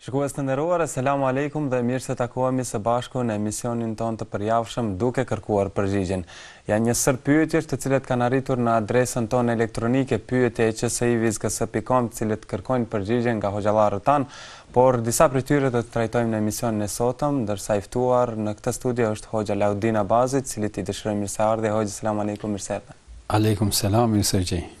Shikues të nderuar, Eselamu Alejkum dhe mirë se takohemi së bashku në emisionin tonë të përjavshëm duke kërkuar përgjigjen. Janë një sërë pyetjesh të cilat kanë arritur në adresën tonë elektronike pyetje@csivisgs.com të cilat kërkojnë përgjigje nga hoxhallarët tanë, por disa prej tyre do t'i trajtojmë në emisionin e sotëm, ndërsa i ftuar në këtë studio është hoxha Laudin Abazi, të cilit i dëshirojmë mirëseardhje. Hoxhë, Eselamu Alejkum, mirë se erdhe. Alejkum Selam, mirë se ju gjej.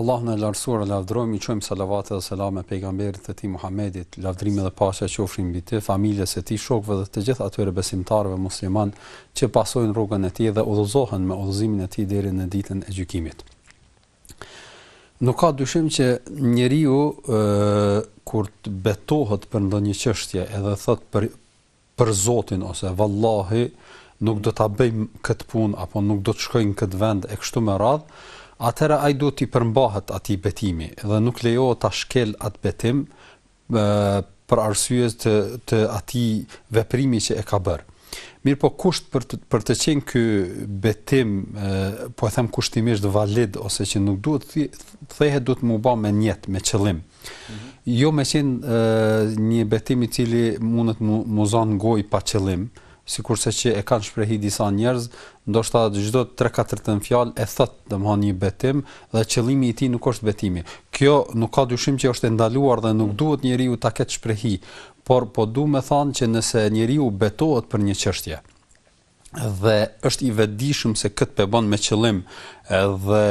Allahun e lartësuar e lavdërojmë, i çojmë salavat dhe selame pejgamberit të tij Muhamedit, lavdërimi dhe paqja qofshin mbi të, familjes së tij, shokëve dhe të gjithë atyre besimtarëve muslimanë që pasojnë rrugën e tij dhe udhëzohen me udhëzimin e tij deri në ditën e gjykimit. Nuk ka dyshim që njeriu kur të betohet për ndonjë çështje edhe thotë për Për Zotin ose Vallahi nuk do ta bëj këtë punë apo nuk do të shkoj në këtë vend e kështu me radhë, atëherë ai duhet t'i përmbahet atij betimi dhe nuk lejohet ta shkelë atë betim për arsye të të atij veprimi që e ka bërë. Mirëpo kusht për të për të qenë ky betim po e them kushtimisht valid ose që nuk duhet të thehet duhet me u bë me nijet, me qëllim. Jo me qenë një betim i cili mundet m'u, m'u zanë gojë pa qëllim, sikurse që e kanë shprehi disa njerëz, ndoshta çdo 3-4-tën fjalë e thotë domethënë një betim dhe qëllimi i tij nuk është betimi. Kjo nuk ka dyshim që është e ndaluar dhe nuk duhet njeriu ta ketë shprehi, por po du me thanë që nëse njeriu betohet për një çështje, dhe është i vetëdijshëm se këtë po e bën me qëllim dhe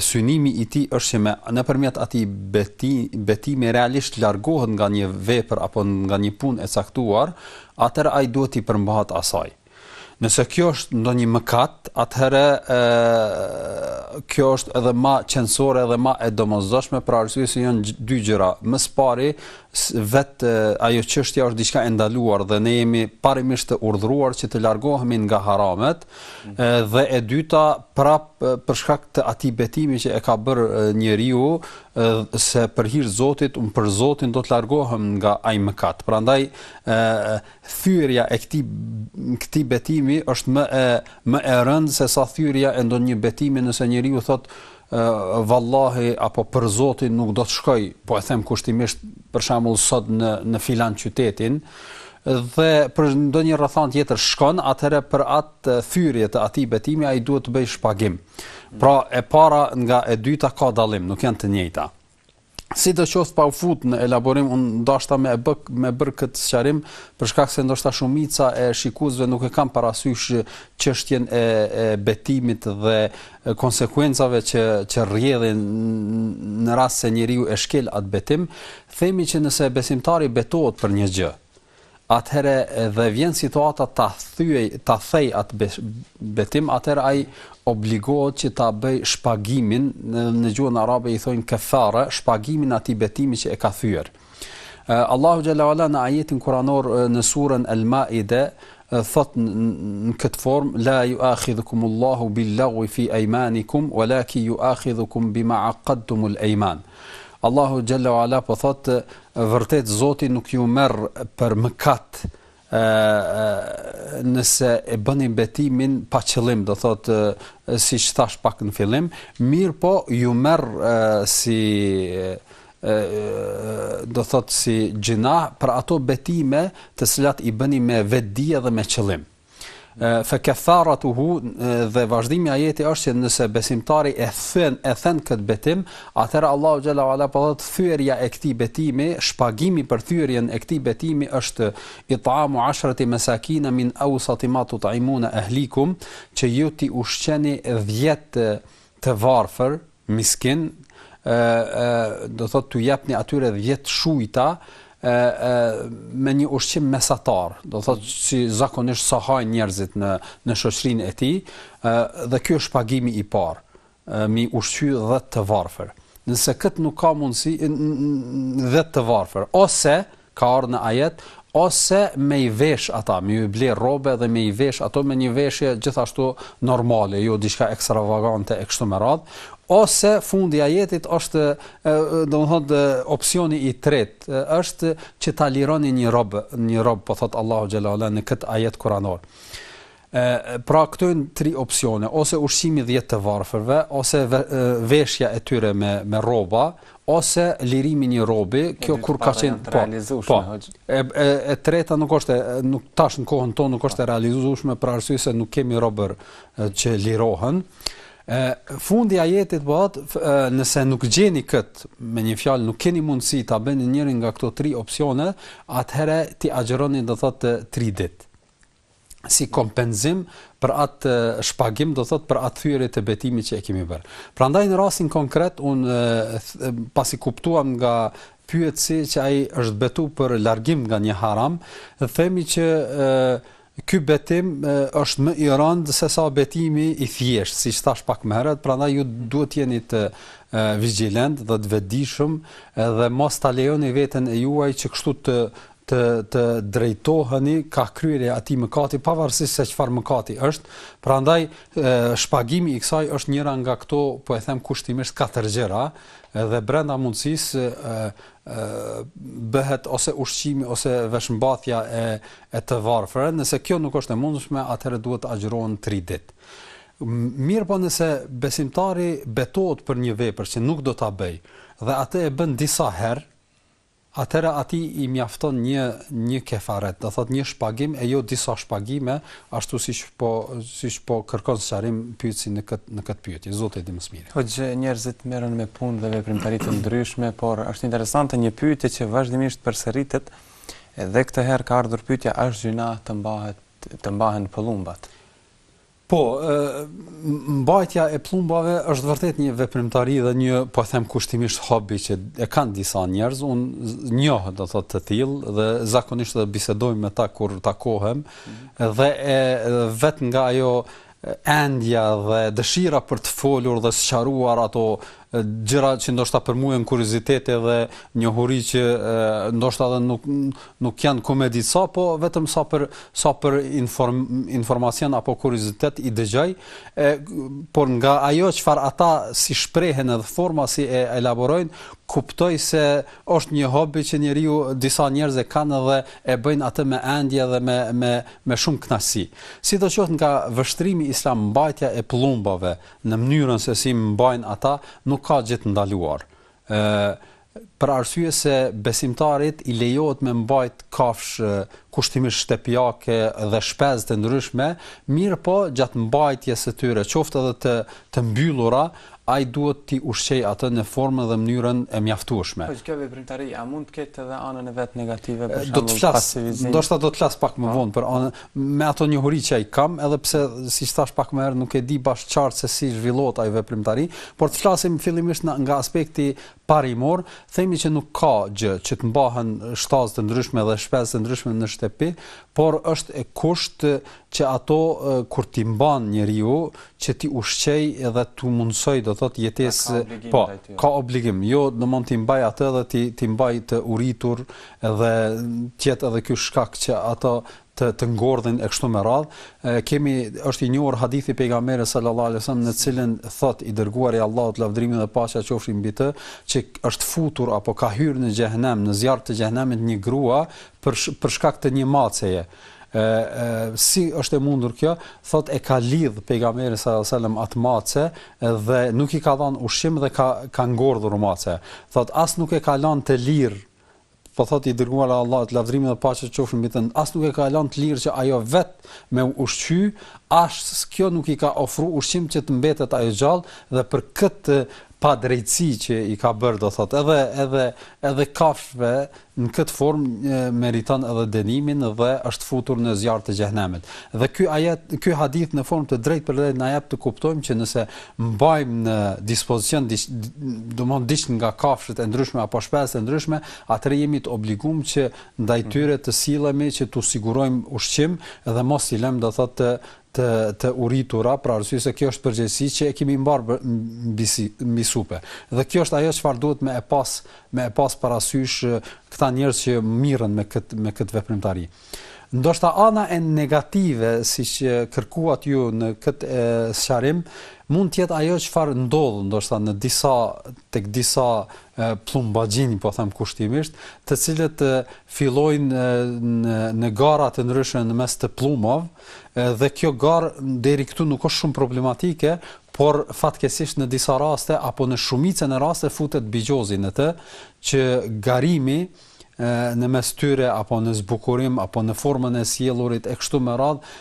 synimi i tij është që me nëpërmjet atij beti, betimi realisht largohet nga një vepër apo nga një punë e caktuar, atëherë ai duhet t'i përmbahet asaj. Nëse kjo është ndonjë mëkat, atëherë ë kjo është edhe më qenësore edhe më e domosdoshme për arsye se janë dy gjëra. Më së pari, Vetë ajo çështja është diçka e ndaluar dhe ne jemi parimisht të urdhëruar që të largohemi nga haramet dhe e dyta prapë për shkak të atij betimi që e ka bërë njeriu se për hir të Zotit unë për Zotin do të largohem nga ai mëkat. Prandaj ë thyerja e këtij këtij betimi është më e më e rëndë se sa thyerja e ndonjë betimi nëse njeriu thotë Vallahi apo për Zotin nuk do të shkoj, po e them kushtimisht për shembull sot në në filan qytetin dhe për ndonjë rrethanë tjetër shkon, atëherë për atë thyerje të atij betimi ai duhet të bëjë shpagim. Pra e para nga e dyta ka dallim, nuk janë të njëjta. Sidoqoftë pa u fut në elaborim unë dashta me, me bër këtë sqarim për shkak se ndoshta shumica e shikuesve nuk e kanë parasysh çështjen e, e betimit dhe konsekuencave që që rrjedhin në rast se njeriu e shkel atë betim, themi që nëse besimtari betohet për një gjë, atëherë dhe vjen situata ta thyejë, ta thejë atë betim, atëherë ai obligohet që ta bëjë shpagimin në, në gjuhën arabe i thonë kefara, shpagimin e atij betimi që e ka thyer. Allahu xhalla wala në ajetin kuranor në surën Al-Maide thot në këtë formë la yu'akhidhukum Allahu bil-lagwi fi aymanikum walakin yu'akhidhukum bima aqadtumul ayman. Allahu xhalla wala po thot Vërtet Zoti nuk ju merr për mëkat nëse e bëni betimin pa qëllim, do thot siç thash pak në fillim, mirëpo ju merr si do thot si gjinah për ato betime të cilat i bëni me vetëdije dhe me qëllim. Fe kefaratuhu dhe vazhdimi i ajetit është që nëse besimtari e then e then kët betim, atëherë Allahu xhalla wala po thotë thyerja e këtij betimi, shpagimi për thyerjen e këtij betimi është it'amu ashrati masakina min awsati ma tut'imuna ahlikum, që ju t'i ushqeni 10 të varfër, Miskin, ë, ë, do thotë t'u japni atyre dhjetë shujta, ë, ë, me një ushqim mesatar, do thotë si zakonisht sa hajnë njerëzit në në shoqërinë e tij, ë, dhe ky është shpagimi i parë, m'i ushqy dhjetë të varfër. Nëse këtë nuk ka mundësi, dhjetë të varfër, ose, ë, Ka ardhë në ajet, ose me i veshë ata, me ju ble rrobe dhe me i veshë ato me një veshje gjithashtu normale, jo diçka ekstravagante e kështu me radhë, ose fundi i ajetit është, domethënë, opsioni i tretë, është që ta lironi një rob, një rob, po thotë Allahu xhalla ualla në këtë ajet kuranor. E, pra këto janë tri opsione, ose ushqimi i 10 të varfërve, ose veshja e tyre me me rroba, ose lirimi i një robi, kjo kur ka qenë po, po, e, e, e treta nuk është, nuk tash në kohën tonë nuk është e realizushme për arsye se nuk kemi robër që lirohen. E, fundi i ajetit bëhet, po nëse nuk gjeni këtë, me një fjalë nuk keni mundësi ta bëni njërin nga këto tri opsione, atëherë t'i agjëroni do thotë tri ditë. si kompensim për atë shpagim do thot për atë thyerje të betimit që e kemi bërë. Prandaj në rastin konkret unë pasi kuptuam nga pyetësi që ai është betu për largim nga një haram, themi që e, ky betim e, është më i rëndë se sa betimi i thjeshtë, siç thash pak më herët, prandaj ju duhet të jeni të vigjilent dhe të vetëdijshëm dhe mos ta lejoni veten e juaj që kështu të të të drejtoheni ka kryerja e atij mëkati pavarësisht se çfarë mëkati është, prandaj shpagimi i kësaj është njëra nga këto, po e them kushtimisht katër gjëra, dhe brenda mundësisë bëhet ose ushqimi ose veshmbathja e e të varfërve, nëse kjo nuk është e mundshme, atëherë duhet të agjërohen 3 ditë. Mirëpo nëse besimtari betohet për një vepër që nuk do ta bëjë dhe atë e bën disa herë, atëherë atij i mjafton një një kefaret, do thotë një shpagim e jo disa shpagime, ashtu siç po siç po kërkon sqarim pyetësi në këtë në këtë pyetje. Zoti e di më së miri. Hoxhë, njerëzit merren me punë dhe veprimtari të ndryshme, por është interesante një pyetje që vazhdimisht përsëritet, dhe këtë herë ka ardhur pyetja a është gjynah të mbahet të mbahen pëllumbat? Po, mbajtja e pëllumbave është vërtet një veprimtari dhe një, po e them kushtimisht hobi që e kanë disa njerëz, unë njoh do të thotë të tillë dhe zakonisht dhe bisedoj me ta kur takohem mhm. dhe e vetë nga ajo endja dhe dëshira për të folur dhe sqaruar ato gjëra që ndoshta për mua janë kuriozitete dhe njohuri që ndoshta edhe nuk nuk janë kumedi sa po vetëm sa për sa për inform, informacion apo kuriozitet i dëgjoj e por nga ajo çfarë ata si shprehen edhe forma si e elaborojnë kuptoj se është një hobi që njeriu disa njerëz e kanë dhe e bëjnë atë me endje dhe me me me shumë kënaqësi. Sidoqoftë nga vështrimi islam mbajtja e pëllumbave në mënyrën se si mbajnë ata, nuk ka gjë të ndaluar. Ë për arsye se besimtarit i lejohet me mbajt kafshë kushtimisht shtëpiake dhe shpezë të ndryshme, mirëpo gjatë mbajtjes së tyre, qoftë edhe të të mbyllura, ai duhet t'i ushqejë atë në formën dhe mënyrën e mjaftueshme. Po kjo veprimtari a mund të ketë edhe anën e vet negative, për shembull pasivizim? Do të flas, ndoshta do të flas pak më vonë për anën Me ato njohuri që i kam, edhe pse siç thash pak më herët nuk e di bash qartë se si zhvillohet ajo veprimtari, por të flasim fillimisht në, nga aspekti parimor, themi që nuk ka gjë që të mbahen shtazë të ndryshme dhe shpezë të ndryshme në shtëpi, por është e kusht që ato kur t'i mban njeriu që t'i ushqejë edhe t'u mundësojë do thot jetesë po ka obligim jo domethënë t'i mbajë atë dhe t'i t'i mbajë të uritur dhe të jetë edhe ky shkak që ato të të ngordhin e kështu me radh. Kemi është i njohur hadithi i pejgamberit sallallahu alajhi wasallam në të cilin thot i dërguari i Allahut lavdrimi dhe paqja qofshin mbi të, që është futur apo ka hyrë në xhehenem, në zjarr të xhehenemit një grua për për shkak të një maceje. Ë si është e mundur kjo? Thot e ka lidh, pejgamberi sallallahu alajhi wasallam atë mace dhe nuk i ka dhënë ushqim dhe ka ka ngordhur mace. Thot as nuk e ka lënë të lirë po thotë i dërguari i Allahut lavdrimi dhe paqja qofshin mbi të as nuk e ka lënë të lirë që ajo vet me u ushqy as kjo nuk i ka ofru ushqim që të mbetet ajo gjallë dhe për këtë padrejtësi që i ka bërë do thotë edhe edhe edhe kafshëve në këtë formë meriton edhe dënimin dhe është futur në zjarr të xhehenemit. Dhe ky ajet, ky hadith në formë të drejtpërdrejtë na jep të kuptojmë që nëse mbajmë në dispozicion domthon diç nga kafshët e ndryshme apo shpezët e ndryshme, atëherë jemi të obliguar që ndaj mhm. tyre të sillemi që t'u sigurojmë ushqim dhe mos i lëmë do thotë të të të uritura, për arsye se kjo është përgjegjësi që e kemi marr mbi mbi supe. Dhe kjo është ajo çfarë duhet me e pas me e pas parasysh këta njerëz që mirren me këtë me këtë veprimtari. Ndoshta ana e negative, siç kërkuat ju në këtë sqarim, mund të jetë ajo çfarë ndodh ndoshta në disa tek disa pllumbaxhinj, po them kushtimisht, të cilët fillojnë në në gara të ndryshme në mes të pllumav, dhe kjo garë deri këtu nuk është shumë problematike, por fatkeqësisht në disa raste apo në shumicën e raste futet bixhozi në të që garimi në mes tyre apo në zbukurim apo në formën e sjellurit e kështu me radh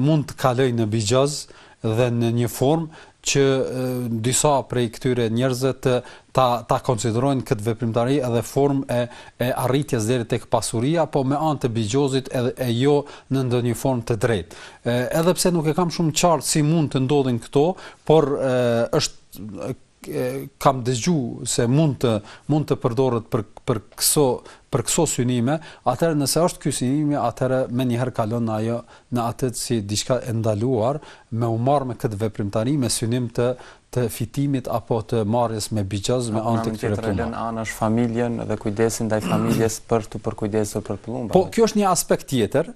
mund të kalojë në bixhoz dhe në një formë që disa prej këtyre njerëzve të ta ta konsiderojnë këtë veprimtari edhe formë e e arritjes deri tek pasuria, po me anë të bixhozit edhe e jo në ndonjë formë të drejtë. Edhe pse nuk e kam shumë qartë si mund të ndodhin këto, por e, është kam dëgju se mund të mund të përdoret për për këso për këso synime, atëherë nëse është ky synimi, atëherë menjëherë kalon ajo në atë si diçka e ndaluar me u marr me këtë veprimtari me synim të të fitimit apo të marrjes me bixhoz me anë të këtyre punëve. Lë anash familjen dhe kujdesin ndaj familjes për të përkujdesur për pllumbat. Po kjo është një aspekt tjetër,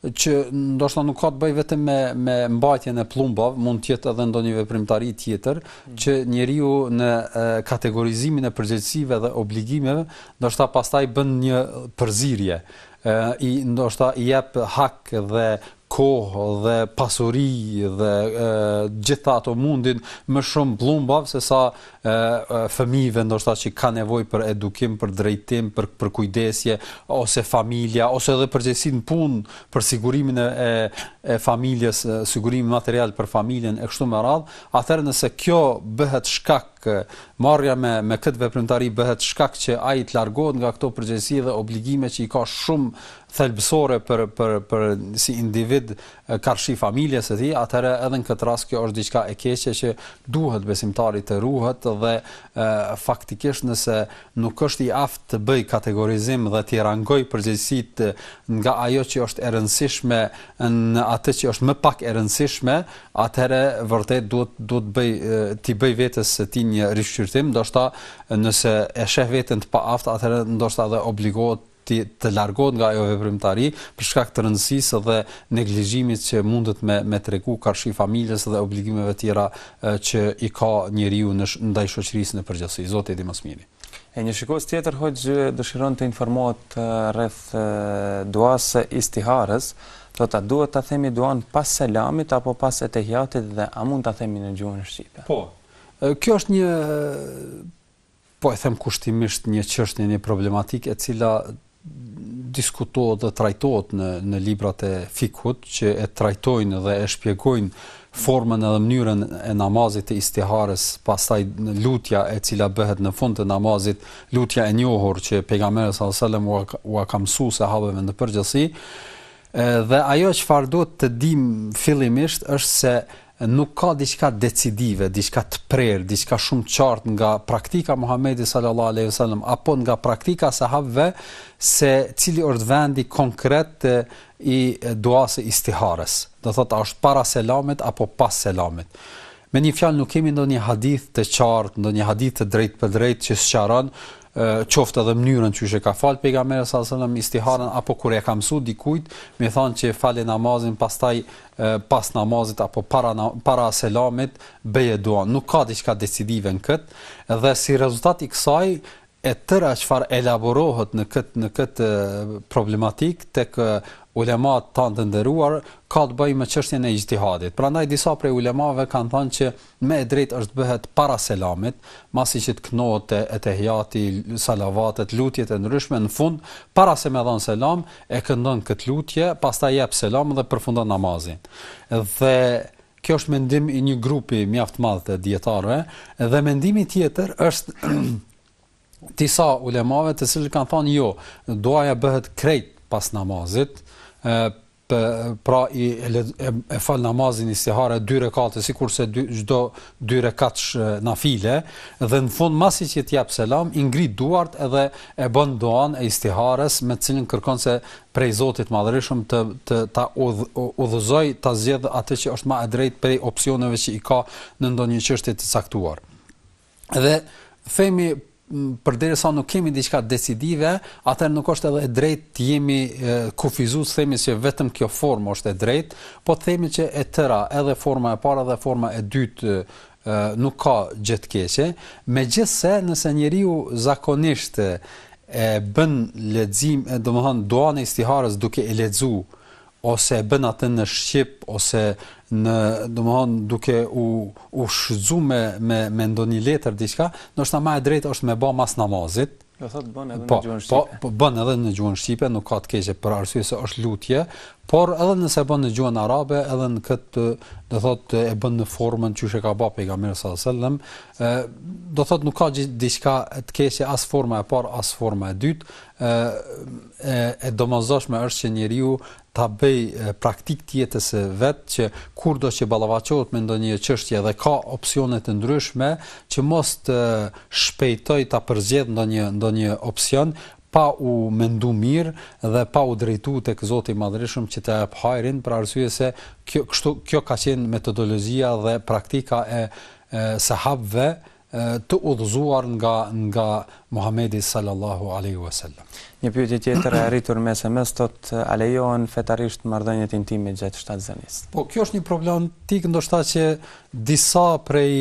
që ndoshta nuk ka të bëjë vetëm me me mbajtjen e pllumbave, mund të jetë edhe ndonjë veprimtari tjetër mm. që njeriu në e, kategorizimin e përgjegjësive dhe obligimeve, ndoshta pastaj bën një përzirje, e, i ndoshta i jep hak dhe kohë dhe pasuri dhe të gjitha ato mundin më shumë pllumbav sesa fëmijëve ndoshta që ka nevojë për edukim, për drejtim, për përkujdesje ose familja ose edhe përgjegjësi në punë për sigurimin e e familjes, sigurimin material për familjen e kështu me radhë, atëherë nëse kjo bëhet shkak marrja me me këtë veprimtari bëhet shkak që ai të largohet nga këto përgjegjësi dhe obligime që i ka shumë thelbësore për për për si individ karshi familjes së tij, atëherë edhe në këtë rast kjo është diçka e keqe që duhet besimtari të ruhet dhe e, faktikisht nëse nuk është i aftë të bëjë kategorizim dhe t'i rangojë përgjegjësitë nga ajo që është e rëndësishme në atë që është më pak e rëndësishme, atëherë vërtet duhet duhet të bëjë t'i bëjë vetes së tij një rishqyrtim, ndoshta nëse e sheh veten të paaftë, atëherë ndoshta edhe obligohet të të largohet nga ajo veprimtari për shkak të rëndësisë dhe neglizhimit që mundet me me tregu karshi familjes dhe obligimeve tjera që i ka njeriu në ndaj shoqërisë në përgjithësi. Zoti i di më së miri. E një shikues tjetër hoxhë dëshiron të informohet rreth duas së istiharës, thotë a duhet ta themi duan pas selamit apo pas etehijatit dhe a mund ta themi në gjuhën shqipe? Po. Kjo është një Po e them kushtimisht një çështje, një problematikë e cila diskutohet dhe trajtohet në në librat e fikhut që e trajtojnë dhe e shpjegojnë formën edhe mënyrën e namazit të istihares, pastaj lutja e cila bëhet në fund të namazit, lutja e njohur që pejgamberi sallallahu alajhi wasallam u ka mësuar sahabëve në përgjithësi, Dhe ajo çfarë duhet të dimë fillimisht është se nuk ka diçka decidive, diçka të prerë, diçka shumë qartë nga praktika e Muhamedit sallallahu alaihi wasallam apo nga praktika e sahabëve se cili është vendi konkret i duasë së istihares. Do thotë a është para selamit apo pas selamit. Me një fjalë nuk kemi ndonjë hadith të qartë, ndonjë hadith të drejtpërdrejtë që sqaron qoftë edhe mënyrën qysh e ka fal pejgamberi sa selam istiharën apo kur ia ka mësu dikujt me thanë që fali namazin pastaj pas namazit apo para para selamit bëje duan nuk ka diçka decidive në këtë dhe si rezultat i kësaj e tëra çfarë elaborohet në këtë në këtë problematikë tek ulematë tanë të nderuar ka të bëjë me çështjen e ixhtihadit. Prandaj disa prej ulemave kanë thanë që më e drejtë është bëhet para selamit, masi që të kënohet etehijati, salavatet, lutjet e ndryshme në fund, para se me dhan selam, e këndon këtë lutje, pastaj jep selam dhe përfundon namazin. Dhe Kjo është mendim i një grupi mjaft madh të dijetarëve dhe mendimi tjetër është disa ulemave të cilët kanë thënë jo, duaja bëhet krejt pas namazit, ë pra i e, e, e fal namazin istihare dy rekate sikurse dy çdo dy rekatsh nafile dhe në fund masi që të jap selam i ngrit duart edhe e bën duan e istiharës me të cilën kërkon se prej Zotit Madhërishëm të të ta udhëzoj ta zgjedhë atë që është më e drejtë prej opsioneve që i ka në ndonjë çështje të caktuar. Dhe themi përderisa nuk kemi diçka decidive, atëherë nuk është edhe e drejtë të jemi kufizues themi që vetëm kjo formë është e drejtë, po themi që e tëra, edhe forma e parë dhe forma e dytë ë nuk ka gjë të keqe, megjithëse nëse njeriu zakonisht e bën lexim, domethënë duan e istiharës duke e lexu ose e bën atë në shqip ose në domethënë duke u u shfrytëzuar me me me ndonjë letër diçka, ndoshta më e drejtë është me bë mas namazit, Do thot bën edhe po, në gjuhën po, shqipe. Po, po bën edhe në gjuhën shqipe, nuk ka të keqe për arsye se është lutje, por edhe nëse e bën në gjuhën arabe, edhe në këtë do thot e bën në formën qysh e ka bë pejgamberi sallallahu alajhi wasallam, ë do thot nuk ka diçka të keqe as forma e parë as forma e dytë, ë e, e domosdoshme është që njeriu ta bëjë praktikë të jetës së vet që kurdo që ballafaqohet me ndonjë çështje dhe ka opsione të ndryshme, që mos të shpejtojë ta përzgjedhë ndonjë ndonjë opsion pa u mendu mirë dhe pa u drejtu tek Zoti i Madhërishëm që të jep hajrin, për arsye se kjo kështu kjo ka qenë metodologjia dhe praktika e e sahabëve të udhëzuar nga nga Muhamedi sallallahu alejhi ue sellem. Një pyetje tjetër e arritur me sms thotë a lejohen fetarisht marrëdhëniet intime gjatë shtatzënisë? Po kjo është një problematikë ndoshta që disa prej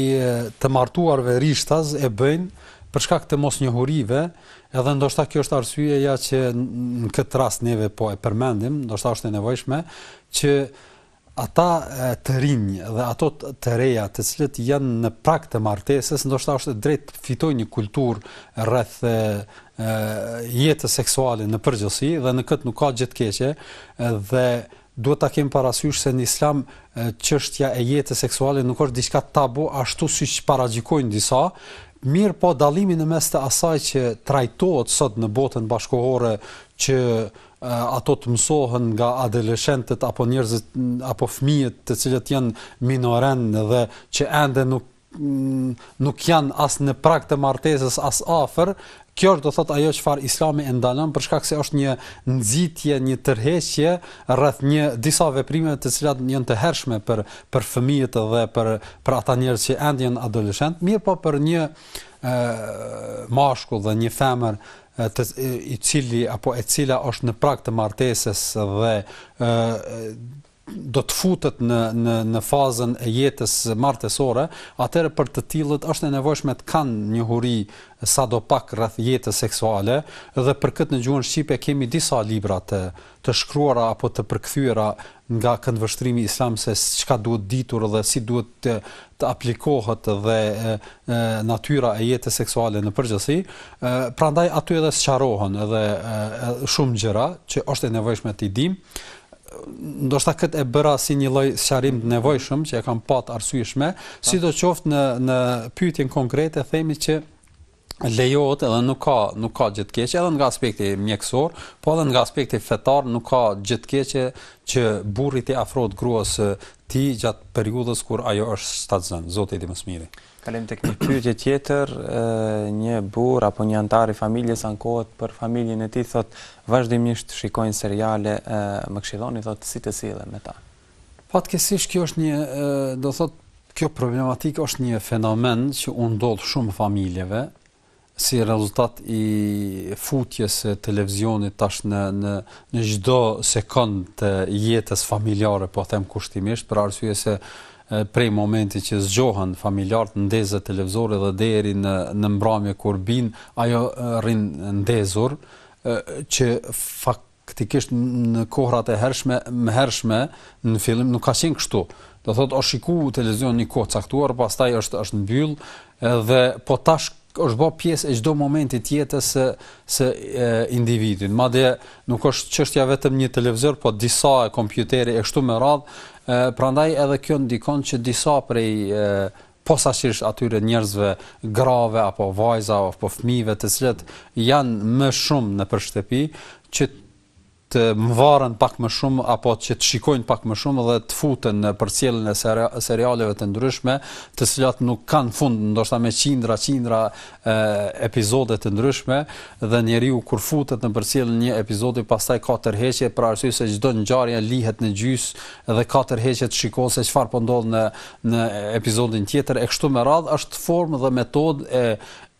të martuarve rishtaz e bëjnë për shkak të mosnjohurive, edhe ndoshta kjo është arsyeja që në këtë rast neve po e përmendim, ndoshta është e nevojshme që Ata të rinj dhe ato të reja të cilët janë në prag të martesës, ndoshta është e drejtë të fitojnë një kulturë rreth jetës seksuale në përgjithësi dhe në këtë nuk ka gjë të keqe dhe duhet ta kemi parasysh se në Islam çështja e jetës seksuale nuk është diçka tabu ashtu siç paragjykojnë disa, mirëpo dallimi në mes të asaj që trajtohet sot në botën bashkohore që ato të mësohen nga adoleshentët apo njerëzit apo fëmijët të cilët janë minoren dhe që ende nuk nuk janë as në prag të martesës as afër, kjo është do thot ajo çfarë Islami e ndalon për shkak se është një nxitje, një tërheqje rreth një disa veprime të cilat janë të hershme për për fëmijët dhe për për ata njerëz që ende janë adoleshent, mirëpo për një ë mashkull dhe një femër të i cili apo e cila është në prag të martesës dhe ë do të futet në në në fazën e jetës martesore, atëherë për të tillët është e nevojshme të kanë njohuri sadopak rreth jetës seksuale dhe për këtë në gjuhën shqipe kemi disa libra të të shkruara apo të përkthyera nga këndvështrimi islam se çka duhet ditur dhe si duhet të të aplikohet dhe natyra e jetës seksuale në përgjithësi, prandaj aty edhe sqarohen edhe shumë gjëra që është e nevojshme t'i dimë. Ndoshta këtë e bëra si një lloj sqarim të nevojshëm që e kam pa t'arsyeshme, sidoqoftë në në pyetjen konkrete themi që lejohet edhe nuk ka nuk ka gjë të keqe edhe nga aspekti mjekësor, po edhe nga aspekti fetar nuk ka gjë të keqe që burri t'i afrohet gruas së tij gjatë periudhës kur ajo është shtatzën. Zoti e di më së miri. Kalojmë tek një pyetje tjetër, një burrë apo një anëtar i familjes ankohet për familjen e tij, thotë vazhdimisht shikojnë seriale, më këshilloni thotë si të sillem me ta. Fatkeqësisht kjo është një, do të thotë, kjo problematikë është një fenomen që u ndodh shumë familjeve si rezultat i futjes së televizionit tash në në në çdo sekond të jetës familjare, po them kushtimisht, për arsye se prej momentit që zgjohen familjarët ndezet televizori dhe deri në në mbrëmje kur bin ajo rrin ndezur që fakt Faktikisht në kohrat e hershme, më hershme, në fillim nuk ka qenë kështu. Do thotë është shiku televizion një kohë t'caktuar, pastaj është është mbyll edhe po tash është bë pjesë e çdo momenti të jetës së së individit. Madje nuk është çështja vetëm një televizor, po disa, e kompjuteri e kështu me radhë, prandaj edhe kjo ndikon që disa prej posaçërisht atyre njerëzve, grave apo vajza apo fëmijëve të cilët janë më shumë nëpër shtëpi, që të mvaren pak më shumë apo që të shikojnë pak më shumë dhe të futen në përcjelljen e serialeve të ndryshme, të cilat nuk kanë fund, ndoshta me qindra qindra e, epizode të ndryshme dhe njeriu kur futet në përcjelljen e një epizodi pastaj ka tërheqje për arsye se çdo ngjarje lihet në gjys dhe ka tërheqje të shikojë se çfarë po ndodh në në episodin tjetër e kështu me radhë është formë dhe metodë e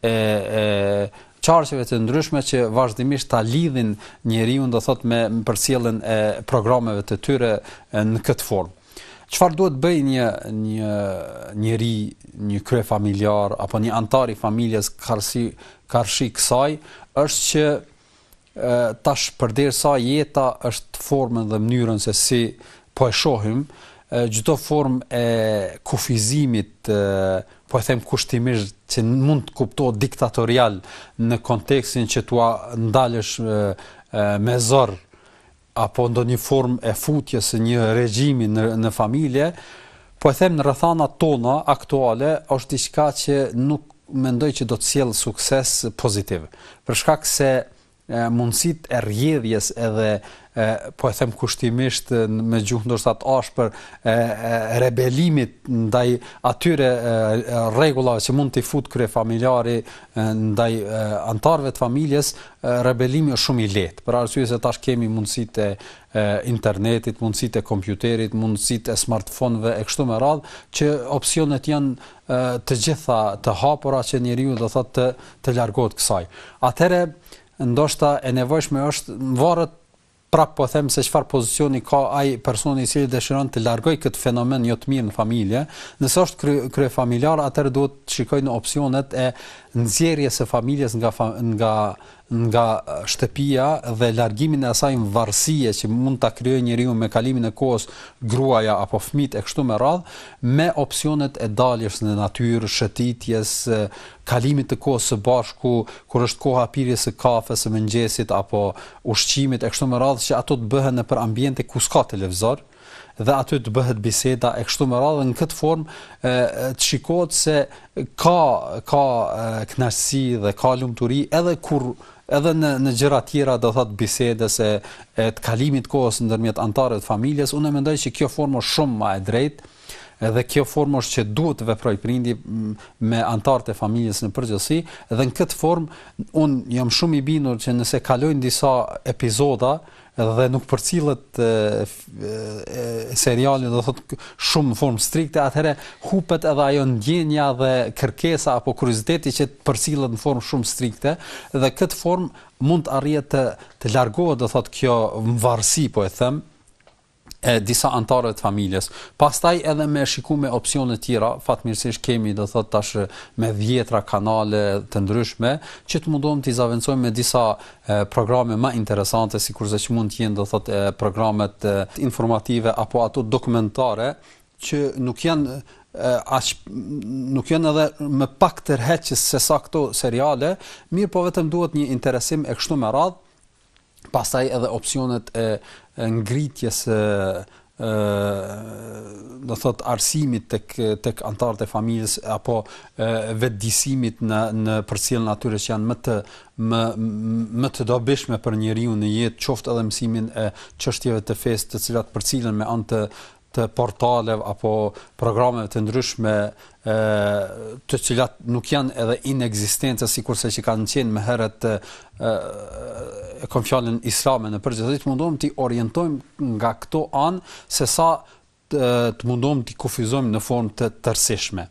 e e qarqeve të ndryshme që vazhdimisht ta lidhin njeriun do thotë me përcjelljen e programeve të tyre në këtë formë. Çfarë duhet të bëjë një një njeri, një kryefamiljar apo një anëtar i familjes karshi karshi kësaj është që Tash përderisa jeta është formën dhe mënyrën se si po e shohim, çdo formë e kufizimit, po e them kushtimisht që mund të kuptohet diktatorial në kontekstin që t'ua ndalësh me zor apo ndonjë formë e futjes së një regjimi në në familje, po e them në rrethanat tona aktuale është diçka që nuk mendoj që do të sjellë sukses pozitiv, për shkak se mundësitë e rrjedhjes edhe po e them kushtimisht me gjuhë ndoshta të ashpër e rebelimit ndaj atyre rregullave që mund t'i fut kryefamiljari ndaj anëtarëve të familjes Rebelimi është shumë i lehtë, për arsye se tash kemi mundësitë e internetit, mundësitë e kompjuterit, mundësitë e smartphone-ve e kështu me radhë, që opsionet janë të gjitha të hapura që njeriu do thotë të të largohet kësaj. Atëherë ndoshta e nevojshme është varet Prapë po them se çfarë pozicioni ka ai person i cili dëshiron të largojë këtë fenomen jo të mirë në familje. Nëse është kry, kryefamiljar, atëherë duhet të shikojë opsionet e nxjerrjes së familjes nga nga nga shtëpia dhe largimin e asaj varësie që mund ta krijojë njeriu me kalimin e kohës, gruaja apo fëmijët e kështu me radhë, me opsionet e daljes në natyrë, shëtitjes, kalimit të kohës së bashku, kur është koha pirjes së kafes së mëngjesit apo ushqimit e kështu me radhë që ato të bëhen nëpër ambiente ku s'ka televizor dhe aty të bëhet biseda e kështu me radhë në këtë formë të shikohet se ka ka kënaqësi dhe ka lumturi edhe kur edhe në në gjëra të tjera do thotë bisedës e e të kalimit të kohës ndërmjet anëtarëve të familjes unë mendoj se kjo formë është shumë më e drejtë Edhe kjo formë është që duhet të veprojë prindi me anëtarët e familjes në përgjithësi dhe në këtë formë unë jam shumë i bindur që nëse kalojnë disa epizoda dhe nuk përcillet seriali do thotë shumë në formë strikte atëherë hupet edhe ajo ndjenja dhe kërkesa apo kurioziteti që të përcillet në formë shumë strikte dhe këtë formë mund të arrihet të të largohet do thotë kjo varësi po e them e disa anëtarëve të familjes. Pastaj edhe me shiku me opsione të tjera, fatmirësisht kemi do thot tash me dhjetra kanale të ndryshme që të mundohemi t'i zëvendësojmë me disa e, programe më interesante sikurse që mund të jenë do thot e, programet e, informative apo ato dokumentare që nuk janë as nuk janë edhe më pak tërheqës sesa këto seriale, mirëpo vetëm duhet një interesim e kështu me radhë pastaj edhe opsionet e ngritjes së ë do thot arsimit tek tek anëtarët e familjes apo vetëdijesimit në në përcjelljen e atyre që janë më të më më të dobishme për njeriu në jetë, qoftë edhe mësimin e çështjeve të fesë, të cilat përcillen me anë të të portaleve apo programeve të ndryshme ë të cilat nuk janë edhe inekzistente sikurse që kanë qenë më herët ë e kam fjalën islame në përgjithësi të mundohemi t'i orientojmë nga këto anë sesa të, të mundohemi t'i kufizojmë në formë të tërësishme.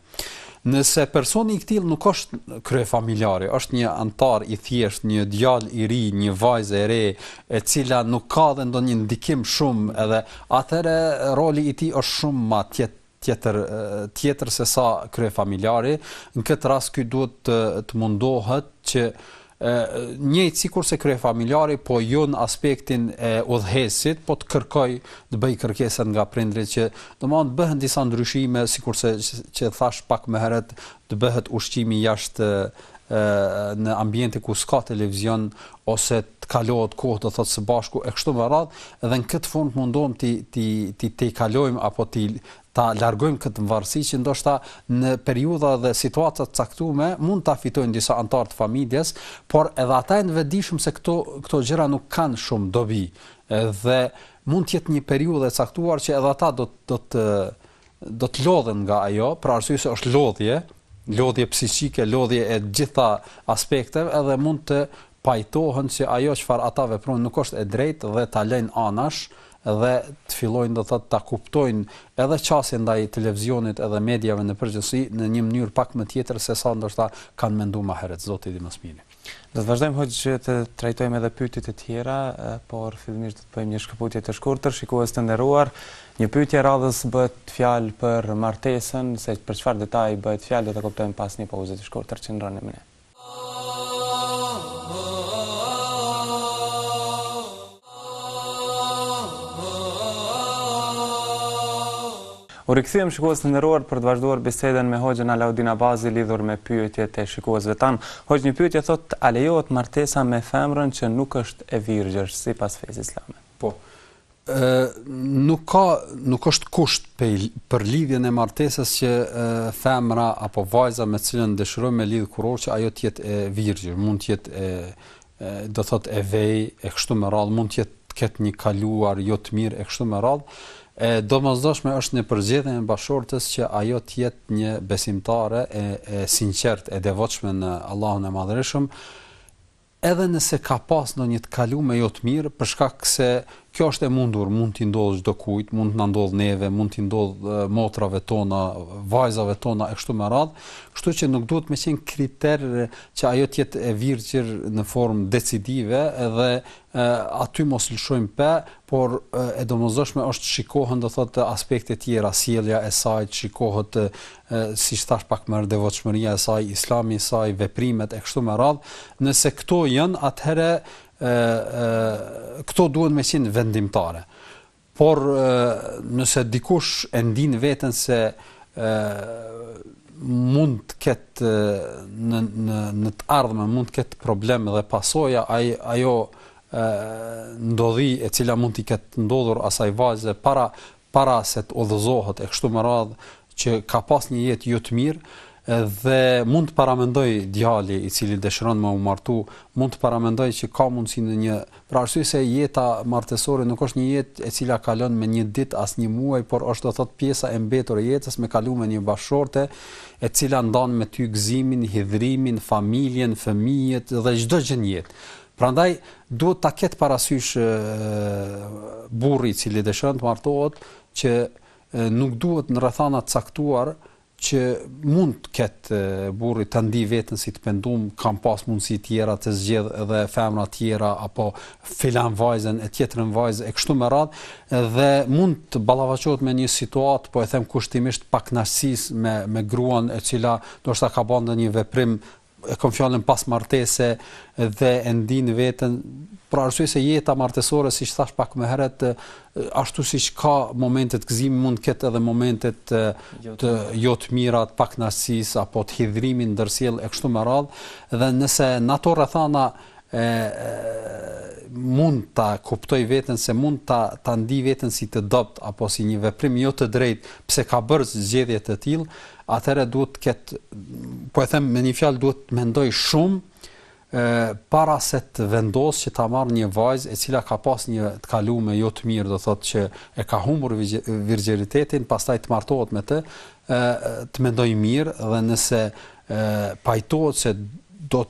Nëse personi i këtillë nuk është kryefamiljari, është një anëtar i thjeshtë, një djalë i ri, një vajzë e re, e cila nuk ka dhe ndonjë ndikim shumë edhe atëherë roli i tij është shumë ma tjet tjetër tjetër sesa kryefamiljari, në këtë rast ky duhet të të mundohet që ë njëjtë sikurse kryefamiljari po jo në aspektin e udhëheqësit, po të kërkojë të bëjë kërkesën nga prindërit që domethënë të bëhen disa ndryshime sikurse që thashë pak më herët të bëhet ushqimi jashtë ë në ambiente ku s'ka televizion ose të kalohet kohë do thotë së bashku e kështu me radhë dhe në këtë fund mundohemi t'i t'i t'i kalojmë apo t'i ta largojmë këtë mvarësi që ndoshta në periudha dhe situata të caktuara mund ta fitojnë disa anëtarë të familjes, por edhe ata janë të vetëdijshëm se këto këto gjëra nuk kanë shumë dobi dhe mund të jetë një periudhë e caktuar që edhe ata do do të do të lodhen nga ajo, për arsye se është lodhje, lodhje psiqike, lodhje e gjitha aspekteve, edhe mund të pajtohen që ajo çfarë ata veprojnë nuk është e drejtë dhe ta lëjnë anash dhe të fillojnë do thotë ta kuptojnë edhe qasjen ndaj televizionit edhe mediave në përgjithësi në një mënyrë pak më tjetër sesa ndoshta kanë menduar më herët Zoti e di më së miri. Do të vazhdojmë hoxhë që të trajtojmë edhe pyetjet e tjera, por fillimisht do të bëjmë një shkëputje të shkurtër. Shikues të nderuar, një pyetje e radhës bëhet fjalë për martesën, se për çfarë detaji bëhet fjalë do ta kuptojmë pas një pauze të shkurtër. Qëndroni me ne. U rikthyem shikues të nderuar për të vazhduar bisedën me Hoxhën Alaudin Abazi lidhur me pyetjet e shikuesve tan. Hoxhë një pyetje thotë a lejohet martesa me femrën që nuk është e virgjër sipas fesë islame? Po. Ë nuk ka nuk është kusht për për lidhjen e martesës që e, femra apo vajza me të cilën dëshiron me lidh kurorë që ajo të jetë e virgjër, mund të jetë e do thotë e vejë e kështu me radhë mund të jetë të ketë një kaluar jo të mirë e kështu me radhë. E domosdoshme është në përzgjedhjen e bashkëshortes që ajo të jetë një besimtare e e sinqertë, e devotshme në Allahun e Madhërishëm, edhe nëse ka pas ndonjë të kalume jo të mirë për shkak se Kjo është e mundur, mund t'i ndodhë çdokujt, mund të na ndodhë neve, mund t'i ndodhë motrave tona, vajzave tona e kështu me radhë, kështu që nuk duhet me qenë kriter që ajo të jetë e virgjër në formë decisive dhe aty mos lëshojmë pe, por e domosdoshme është të shikohen do thotë aspekte tjera, sjellja e saj, shikohet siç thash pak më herët devotshmëria e saj, Islami i saj, veprimet e kështu me radhë, nëse këto janë atëherë ë ë këto duhen me qenë vendimtare. Por ë nëse dikush e ndin veten se ë mund të ketë në në në të ardhme mund të ketë problem dhe pasoja ai ajo ë ndodhi e cila mund t'i ketë ndodhur asaj vajze para para se të udhëzohet e kështu me radhë që ka pas një jetë jo të mirë dhe mund të paramendoj djali i cili dëshiron me u martu, mund të paramendoj që ka mundësi në një për arsye se jeta martesore nuk është një jetë e cila kalon me një ditë as një muaj, por është do thot pjesa e mbetur e jetës me kalu me një bashkëshorte e cila ndan me ty gëzimin, hidhrimin, familjen, fëmijët dhe çdo gjë në jetë. Prandaj duhet ta ketë parasysh burri i cili dëshiron të martohet që nuk duhet në rrethana të caktuara që mund të ketë burri ta ndi vetën si të pendum, kam pas mundësi tjera të zgjedh edhe femra tjera, apo filan vajzën e tjetrën vajzë e kështu me radhë, dhe mund të ballafaqohet me një situatë, po e them kushtimisht pakënaqësie me, me gruan e cila ndoshta ka ba ndonjë veprim e kam fjalën pas martese dhe e ndin veten për arsye se jeta martesore siç thash pak më herët ashtu siç ka momente të gëzimit mund të ketë edhe momente të jo të jo të mira të pakënaqësisë apo të hidhrimit ndërsjellë e kështu me radh dhe nëse në ato rrethana e, mund ta kuptoj veten se mund ta ta ndi veten si të dobët apo si një veprim jo të drejtë pse ka bërë zgjedhje të tillë atëherë duhet të ketë, po e them me një fjalë duhet të mendojë shumë ë para se të vendos që ta marrë një vajzë e cila ka pas një të kaluar jo të mirë, do thotë që e ka humbur virgjinitetin, pastaj të martohet me të, ë të mendojë mirë dhe nëse ë pajtohet se do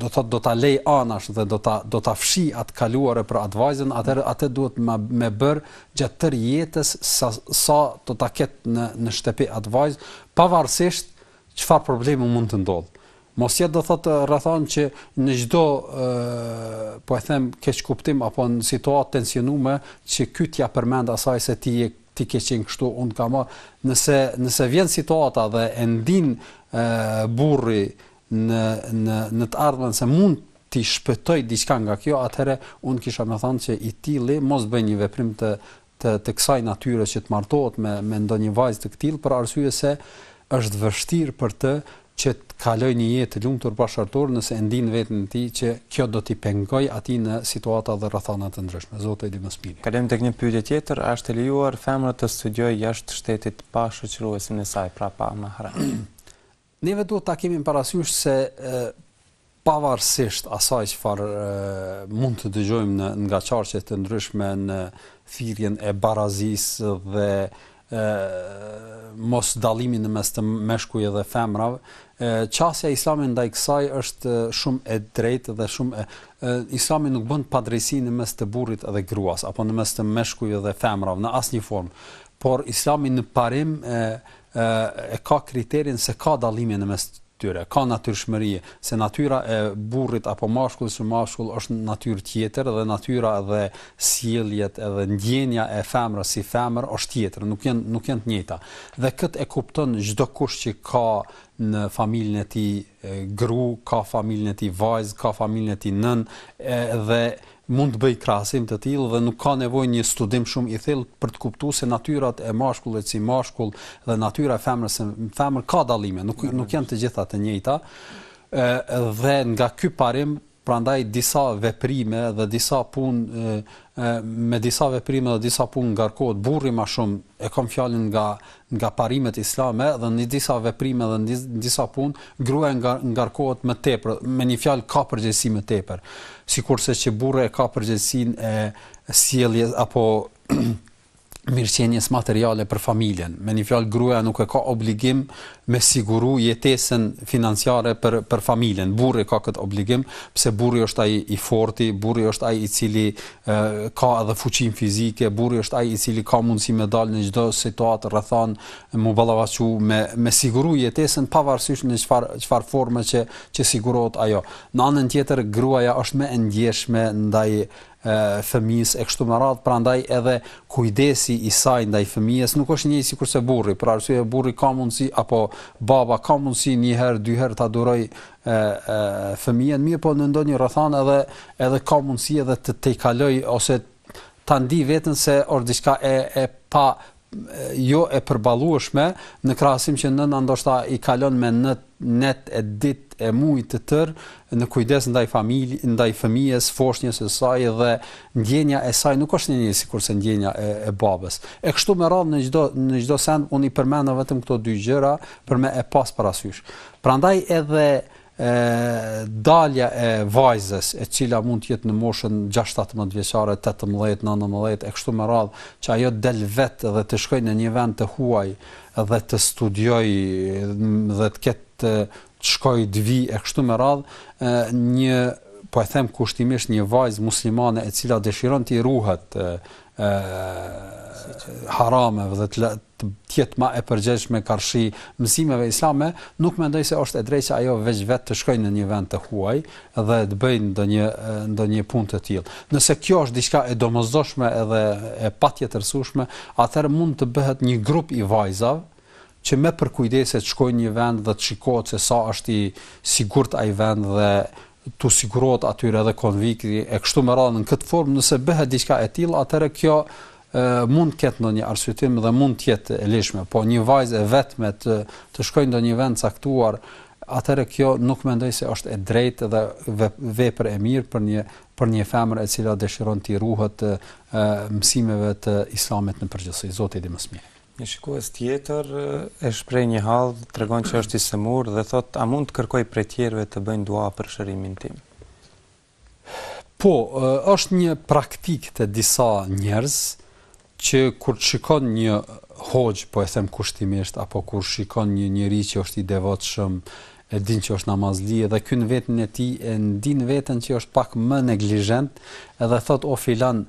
do thotë do ta lejë anash dhe do ta do ta fshijë atë kaluare për atë vajzën, atëherë atë duhet me, me bërë gjatë tërë jetës sa sa do ta ketë në në shtëpi atë vajzë, pavarësisht çfarë problemi mund të ndodhë. Mos jetë do thotë rrethanë që në çdo po e them keqkuptim apo në situatë tensionume që ky t'ia përmend asaj se ti je ti ke qenë kështu, unë të kam marrë, nëse, nëse vjen situata dhe e ndin e, burri në, në, në të ardhmen se mund t'i shpëtojë diçka nga kjo, atëherë unë kisha me thanë që i tilli mos bëjë një veprim të, të, të kësaj natyre që të martohet me, me ndonjë vajzë të këtillë, për arsye se është vështirë për të që të kalojë një jetë të lumtur bashkëshortore nëse e ndin veten e tij që kjo do t'i pengojë atij në situata dhe rrethana të ndryshme. Zoti e di më së miri. Kalojmë tek një pyetje tjetër, a është e lejuar femra të studiojë jashtë shtetit pa shoqëruesin e saj, pra pa mahram? Neve duhet ta kemi parasysh se Pavarësisht asaj çfarë mund të dëgjojmë në nga qarqe të ndryshme në thirrjen e barazisë dhe mos dallimin në mes të meshkujve dhe femrave, qasja islame ndaj kësaj është shumë e drejtë dhe shumë e Islami nuk bën padrejtësi në mes të burrit dhe gruas apo në mes të meshkujve dhe femrave në asnjë formë, por Islami në parim e ka kriterin se ka dallime në mes tyre, ka natyrshmëri, se natyra e burrit apo mashkullit si mashkull është natyrë tjetër dhe natyra dhe sjelljet edhe ndjenja e femrës si femër është tjetër, nuk janë nuk janë të njëjta. Dhe këtë e kupton çdokush që ka në familjen e tij gru ka familjen e tij vajzë ka familjen e tij nënë edhe mund të bëjë krahasim të tillë dhe nuk ka nevojë një studim shumë i thellë për të kuptuar se natyrat e mashkullit si mashkull dhe natyra e femrës si femër ka dallime, nuk nuk janë të gjitha të njëjta. ë dhe nga ky parim Prandaj disa veprime dhe disa punë me disa veprime dhe disa punë ngarkohet burri më shumë, e kam fjalën nga nga parimet islame dhe në disa veprime dhe në disa punë gruaja nga ngarkohet më tepër, me një fjalë ka përgjegjësi më tepër. Sikurse që burri e ka përgjegjësinë e sjelljes apo mirëqenies materiale për familjen. Me një fjalë gruaja nuk e ka obligim me siguru jetesën financiare për për familjen. Burri e ka këtë obligim, pse burri është ai i forti, burri është ai i cili e, ka edhe fuqinë fizike, burri është ai i cili ka mundësi me dalë në çdo situatë rrethan, m'u ballafaqu me me siguru jetesën pavarësisht në çfarë çfarë forme që që sigurohet ajo. Në anën tjetër gruaja është më e ndjeshme ndaj fëmijës e kështu me radhë, prandaj edhe kujdesi i saj ndaj fëmijës nuk është i njëjtë sikurse burri, për arsye e burri ka mundësi apo baba ka mundësi një herë, dy herë ta duroj e, e fëmijën, mirë po në ndonjë rrethan edhe edhe ka mundësi edhe të tejkaloj ose ta ndi veten se është diçka e e pa jo e përballueshme, në krahasim që nëna ndoshta i kalon me net e ditë e muaj të tërë në kujdes ndaj familj, ndaj fëmijës, foshnjës së saj dhe ndjenja e saj nuk është e njëjtë sikurse ndjenja e, e babës. E kështu me radhë në çdo në çdo send unë i përmenda vetëm këto dy gjëra për me e pas parasysh. Prandaj edhe e dalja e vajzës e cila mund të jetë në moshën 6-17 vjeçare, 18, 19 e kështu me radhë, që ajo të del vet dhe të shkojë në një vend të huaj dhe të studiojë dhe të ketë të shkojë të vi e kështu me radhë, një po e them kushtimisht një vajzë muslimane e cila dëshiron t'i ruhet e, e harameve dhe të të jetë ma e përgjegjshme karshi mësimeve islame, nuk mendoj se është e drejtë që ajo veç vetë të shkojë në një vend të huaj dhe të bëjë ndonjë ndonjë punë të tillë. Nëse kjo është diçka e domosdoshme edhe e patjetërsueshme, atëherë mund të bëhet një grup i vajzave që me përkujdese të shkojnë në një vend dhe të shikohet se sa është i sigurt ai vend dhe t'u sigurohet atyre edhe konvikti e kështu me radhë në këtë formë nëse bëhet diçka e tillë atëherë kjo mund të ketë ndonjë arsyetim dhe mund të jetë e ligjshme, po një vajzë e vetme të të shkojë ndonjë vend caktuar, atëherë kjo nuk mendoj se është e drejtë dhe vepër e mirë për një për një femër e cila dëshiron t'i ruhet e, mësimeve të Islamit në përgjithësi. Zoti e di më së miri. Një shikues tjetër e shpreh një hall, tregon që është i sëmurë dhe thotë a mund të kërkoj prej tjerëve të bëjnë dua për shërimin tim. Po, është një praktikë te disa njerëz që kur të shikon një hoxhë, po e them kushtimisht, apo kur shikon një njeri që është i devotshëm, e din që është namazli dhe ky në veten e tij e ndin veten që është pak më neglizhent, edhe thot o filan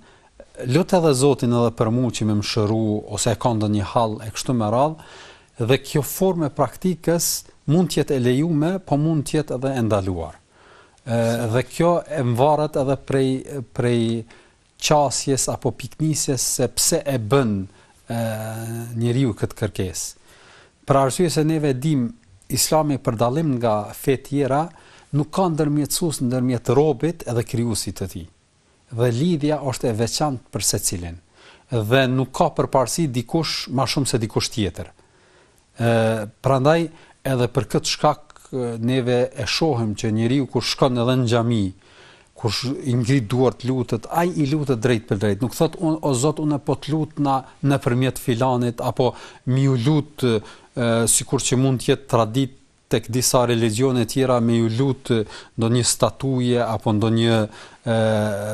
lut edhe Zotin edhe për mua që me m'shëru ose e ka ndonjë hall e kështu me radh dhe kjo formë e praktikës mund të jetë e lejume, po mund të jetë edhe e ndaluar. Dhe kjo e varet edhe prej prej qasjes apo pikënisjes se pse e bën njeriu këtë kërkesë. Për arsye se neve e dimë Islami për dallim nga fetë tjera nuk ka ndërmjetësues ndërmjet robit edhe krijuesit të tij. dhe lidhja është e veçantë për secilin dhe nuk ka përparësi dikush ma shumë se dikush tjetër. Ë prandaj edhe për këtë shkak neve e shohim që njeriu kur shkon edhe në xhami, kur i ngrit duart lutet, ai i lutet drejtpërdrejt. Nuk thotë o Zot unë po të lutna nëpërmjet filanit apo me iu lut sikur që mund të jetë traditë tek disa religjione tjera me iu lut ndonjë statuje apo ndonjë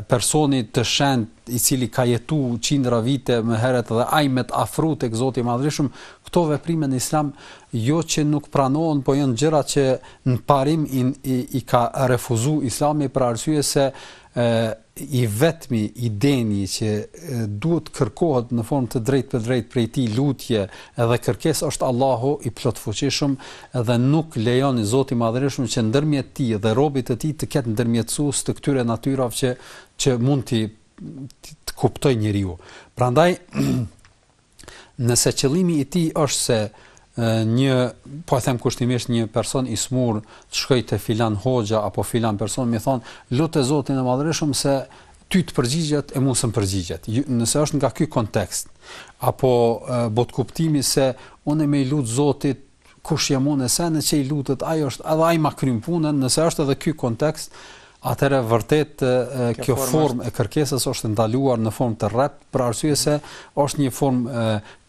personi të shenjtë i cili ka jetu qindra vite më herët dhe ai me të afru tek Zoti i Madhërishëm, këto veprime në islam jo që nuk pranohen, po janë gjëra që në parim i, i, i ka refuzu islami për arsye se Ë i vetmi i denjë që duhet të kërkohet në formë të drejtpërdrejtë prej tij lutje dhe kërkesë është Allahu i Plotfuqishëm dhe nuk lejon Zoti i Madhërishëm që ndërmjet tij dhe robit të tij të ketë ndërmjetësues të këtyre natyrave që që mund t'i kuptojë njeriu. Prandaj nëse qëllimi i tij është se një, po e them kushtimisht një person i smur të shkojë te filan hoxha apo filan person me thonë, lute Zotin e Madhërishëm se ty të përgjigjet e mua s'm përgjigjet. Nëse është nga ky kontekst apo botëkuptimi se unë me i lut Zotit kush jam unë e se në qe i lutet ai, edhe ai ma kryn punën, nëse është edhe ky kontekst, atëherë vërtet kjo formë e kërkesës është e ndaluar në formë të rreptë, për arsye se është një formë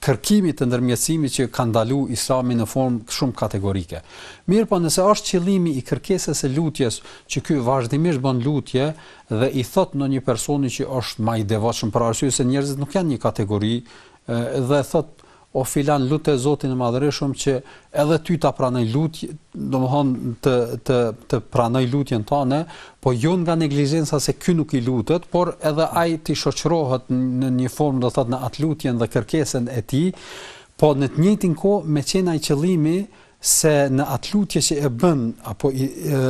kërkimit të ndërmjetësimit që ka ndalu islami në formë shumë kategorike. Mirëpo nëse është qëllimi i kërkesës e lutjes që ky vazhdimisht bën lutje dhe i thotë ndonjë personi që është ma i devotshëm për arsye se njerëzit nuk janë një kategori dhe thotë O filan lute Zotin e Madhërishëm që edhe ty ta pranojë lutjen, domethënë të, të, të pranojë lutjen tande, po jo nga neglizhenca se ky nuk i lutet, por edhe ai t'i shoqërohet në një formë do thotë në atë lutjen dhe kërkesën e tij, po në të njëjtën kohë me qenë ai qëllimi se në atë lutje që e bën apo i, e,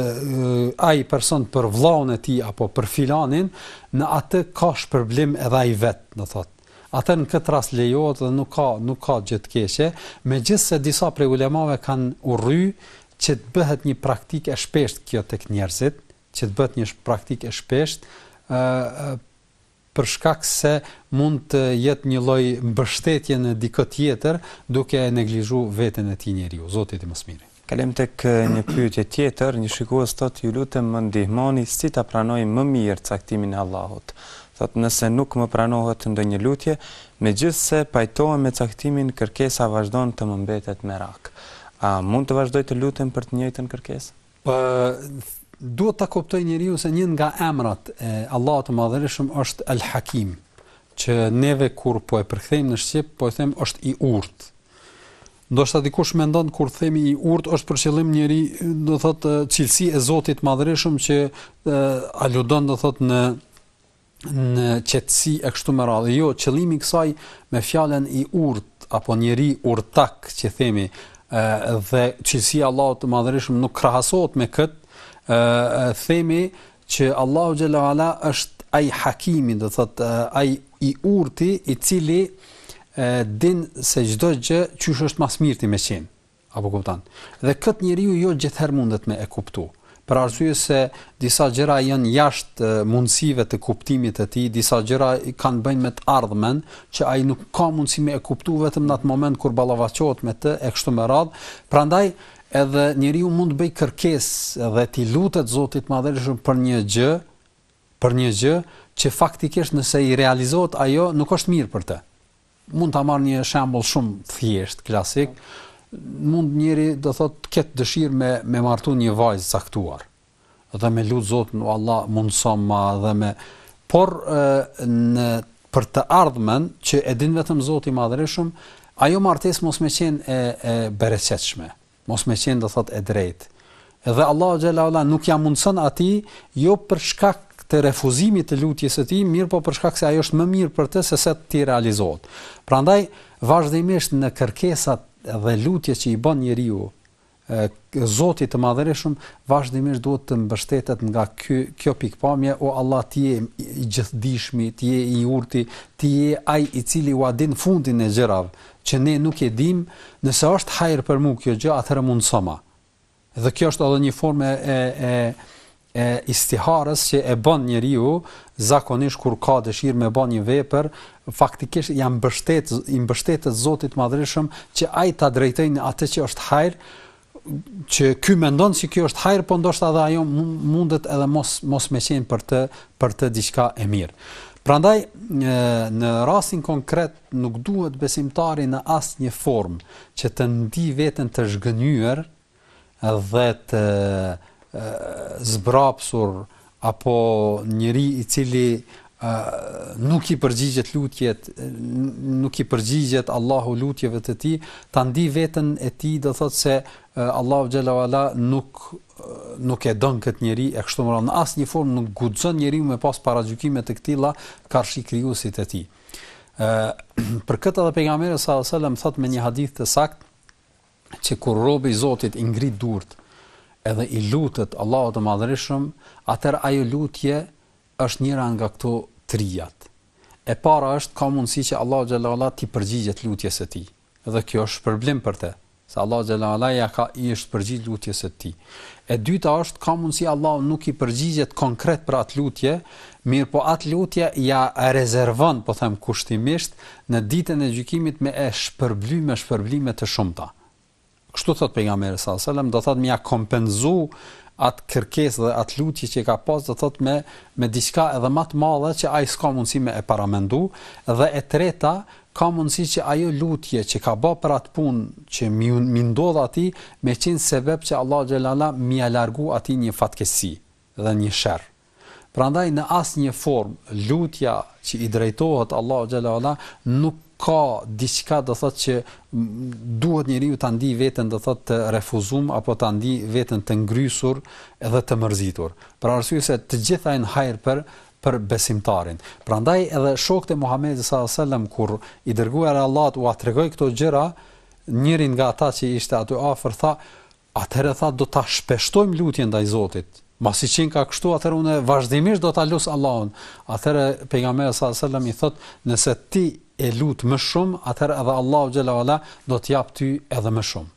ai person për vllaun e tij apo për filanin, në atë ka shpërblim edhe ai vetë, do thotë. Atëherë në këtë rast lejohet dhe nuk ka nuk ka gjë të keqe, megjithëse disa prej ulemave kanë urry që të bëhet një praktikë e shpeshtë kjo tek njerëzit, që të bëhet një praktikë e shpeshtë, ë për shkak se mund të jetë një lloj mbështetje në dikë tjetër, duke e neglizhu veten e tij njeriu, Zoti e di më së miri. Kalojmë tek një pyetje tjetër, një shikues thotë ju lutem më ndihmoni si ta pranoj më mirë caktimin e Allahut. Thotë nëse nuk më pranohet ndonjë lutje, megjithëse pajtohem me caktimin kërkesa vazhdon të më mbetet merak. A mund të vazhdoj të lutem për të njëjtën kërkesë? Ë duhet ta kuptojë njeriu se një nga emrat e Allahut të Madhërishëm është El Hakim, që neve kur po e përkthejmë në shqip po e themi është i urtë. Ndoshta dikush mendon kur themi i urtë është për qëllim njeri, do të thotë cilësi e Zotit të Madhërishëm që aludon do të thotë në në qetësi e kështu me radhë. Jo, qëllimi i kësaj me fjalën i urtë apo njeri urtak që themi ë dhe cilësia e Allahut të Madhërishëm nuk krahasohet me kët, ë themi Që Allahu xhelle ue ala është ai Hakimi, do thot ai i urti i cili e din se çdo gjë qysh është më së mirti me qenë. Apo kupton? Dhe kët njeriu jo gjithherë mundet me e kuptu. Për arsye se disa gjëra janë jashtë mundësive të kuptimit të tij, disa gjëra kanë bëjnë me të ardhmen që ai nuk ka mundësi me e kuptu vetëm në atë moment kur ballafaqohet me të e kështu me radhë. Prandaj Edhe njeriu mund të bëjë kërkesë dhe t'i lutet Zotit të Madhërishëm për një gjë, për një gjë që faktikisht nëse i realizohet ajo nuk është mirë për të. Mund ta marr një shembull shumë të thjeshtë, klasik, mund njeri do thotë të ketë dëshirë me martu një vajzë caktuar. dhe me lut Zotin o Allah mundësoma dhe me por në për të ardhmen që e din vetëm Zoti i Madhërishëm, ajo martesë mos me qen e e bereqetshme, mos me qen do thot e drejtë. Dhe Allahu xhelle ue ala nuk ja mundson atij jo për shkak të refuzimit të lutjes së tij, mirëpo për shkak se ajo është më mirë për të sesa t'i realizohet. Prandaj vazhdimisht në kërkesat dhe lutjet që i bën njeriu Zotit të madhërishëm vazhdimisht duhet të mbështetet nga ky kjo pikpamje o Allah ti je i gjithdijshmi ti je i urti ti je ai i cili ua din fundin e gjërave që ne nuk e dim nëse është hajër për mua kjo gjë atëherë mundësoma dhe kjo është edhe një formë e e e istiharës që e bën njeriu zakonisht kur ka dëshirë me ba një vepër, faktikisht ja mbështet i mbështetet Zotit Madhërishëm që ai ta drejtojë në atë që është hajr që ky mendon se kjo është hajr, po ndoshta edhe ajo mundet edhe mos mos me qenë për të për të diçka e mirë. Prandaj në rastin konkret nuk duhet besimtari në asnjë formë që të ndi veten të zhgënjyer, dhe të zbrapsur apo njeri i cili nuk i përgjigjet lutjet, nuk i përgjigjet Allahu lutjeve të tij, ta ndi veten e tij do thot se Allahu xhelle ve ala nuk, nuk e don këtë njeri e kështu me radhë. Në asnjë formë nuk guxon njeriu me pas paragjykime të këtila karshi Krijuesit të tij. E, për këtë edhe pejgamberi s.a.s. thot me një hadith të sakt, që kur robi i Zotit i ngrit durt edhe i lutet Allahut të Madhërishëm, atëherë ajo lutje është njëra nga këto trijat. E para është ka mundësi që Allahu xhelle ve ala t'i përgjigjet lutjes së tij. Dhe kjo është shpërblim për të, se Allahu xhelle ve ala ja ka i është përgjigj lutjes së tij. E dyta është ka mundësi Allahu nuk i përgjigjet konkret për atë lutje, Mirëpo atë lutje ia rezervon, po them kushtimisht, në Ditën e Gjykimit me e shpërbly me shpërblime të shumta. Kështu thotë Pejgamberi salallahu alejhi ve sellem, do thotë me ia kompenzu atë kërkesë dhe atë lutje që ka pas, do thotë me me diçka edhe më të madhe që ai s'ka mundësi me e paramendu, dhe e treta, ka mundësi që ajo lutje që ka ba për atë punë që m'i m'i ndodh atij, me qenë sebeb që Allahu xhelle ve ala m'ia largu atij një fatkeqësi. dhe një sherr. Prandaj në asnjë formë lutja që i drejtohet Allahut xhelle ve ala nuk ka diçka do thotë që duhet njeriu ta ndijë veten do thotë të refuzum apo ta ndijë veten të ngrysur edhe të mërzitur. Për arsye se të gjitha janë hajër për për besimtarin. Prandaj edhe shokët e Muhamedit sallallahu alajhi wasallam kur i dërguari i Allahut ua tregoi këto gjëra, njëri nga ata që ishte aty afër tha, Atëherë tha do ta shpeshtojmë lutjen ndaj Zotit, masi qenka kështu atëherë unë vazhdimisht do ta lus Allahun, atëherë pejgamberi sallallahu alajhi wasallam i thotë nëse ti e lut më shumë atëherë edhe Allahu xhelle ve ala do të jap ty edhe më shumë.